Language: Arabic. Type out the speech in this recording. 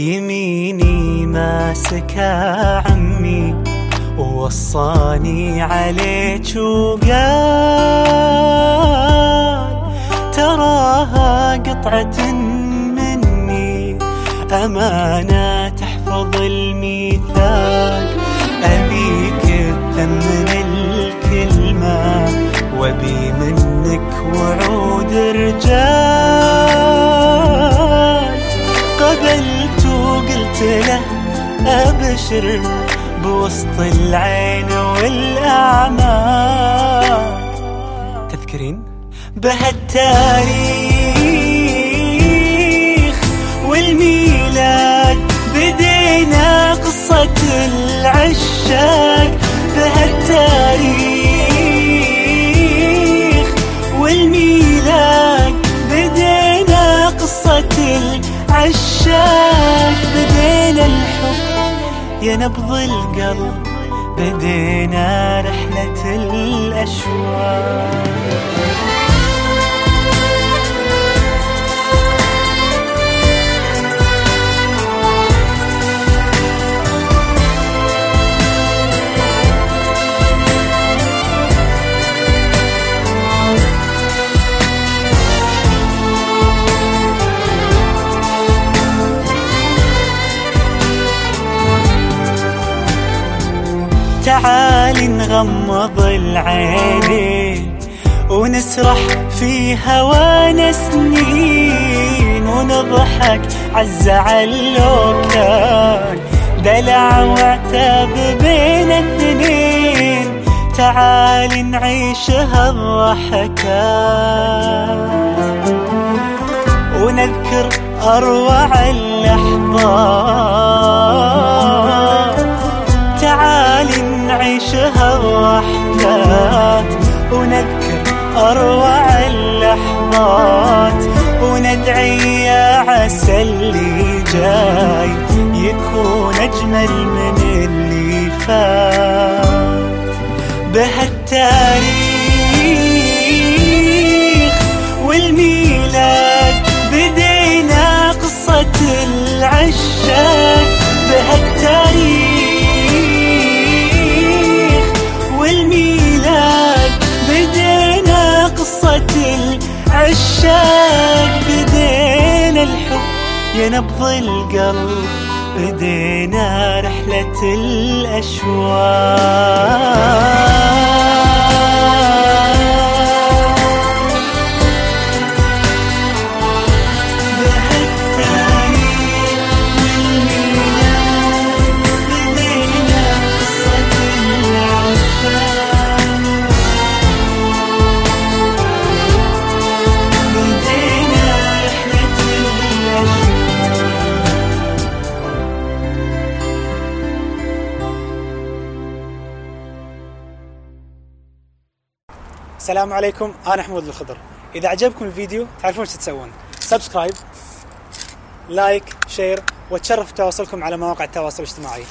يميني ماسكها عمي ووصاني عليك وقال تراها قطعة مني أمانة تحفظ الميثاق أبيك تثمن الكلمة. له أبشر بوسط العين والأعمال تذكرين؟ بهالتاريخ والميلاد بدينا قصة يا نبض القلب بدينا رحلة الأشواق. تعال نغمض العينين ونسرح في هوانا سنين ونضحك عالزعل لو كان دلع وعتاب بين اثنين تعال نعيش هالضحكات ونذكر أروع اللحظات. اللحظات وندعي يا عسى اللي جاي يكون أجمل من اللي فات. بهالتاريخ والميلاد بدينا قصة العشاق. بهالتاريخ العشاق بدينا الحب يا نبض القلب بدينا رحلة الأشواق. السلام عليكم أنا حمود الخضر. إذا عجبكم الفيديو تعرفون إيش تسوون. subscribe like share وأتشرف بتواصلكم على مواقع التواصل الاجتماعي.